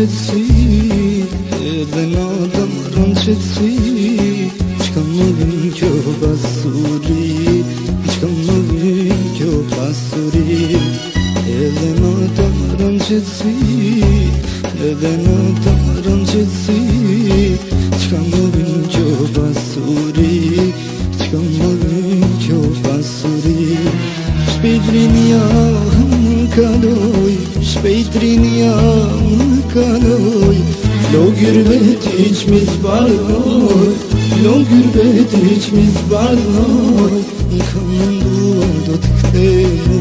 çetsi Erdinadan ran çetsi Çıkanmadım ki o basuri Çıkanmadım ki o basuri Erdinadan ran çetsi Erdinadan ran çetsi Çıkanmadım ki o basuri Çıkanmadım ki o basuri Kaloj Lo gürbet içimiz barloy Lo gürbet içimiz barloy Kanën duar do të kthemu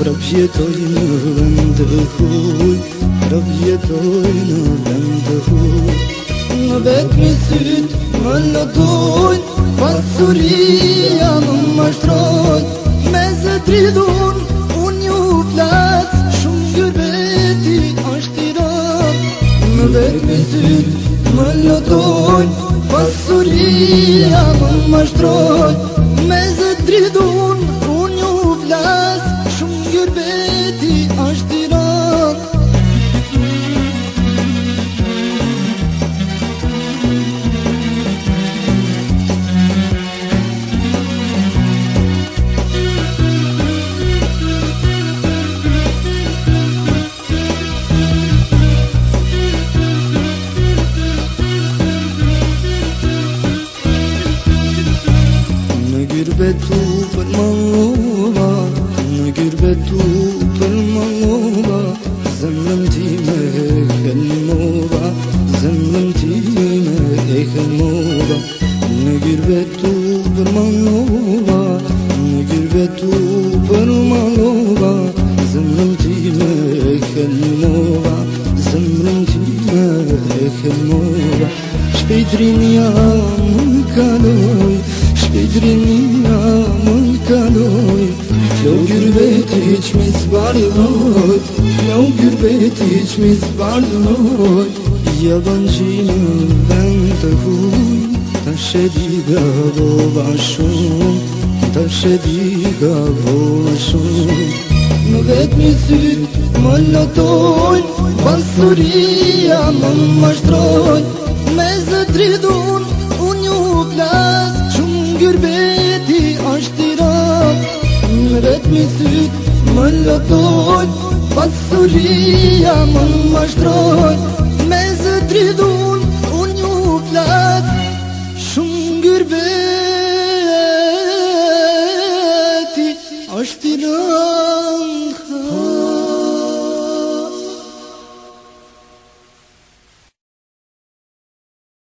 Brap jetoj në vend huj Brap jetoj në vend huj Në vetë mi syt më lotoj Pasuria vet me syt Më lodoj Pasuria më mashtroj Në gyrbetu për malova Zemrën time e helmova Zemrën time e helmova Në gyrbetu për malova Në gyrbetu për malova Zemrën time e helmova Zemrën time e helmova Shpejt rinja hiç mi zbarlot Ne o gürbet hiç mi zbarlot Yabancıyım ben de huy Taşediga dolaşım Taşediga dolaşım Nuk mi syt më lotoj Pasuria më më shtroj Me zë dridun unë ju flas Shumë ngyrbeti ashtë i rat Nuk mi syt më lotoj Pasuria më mashtroj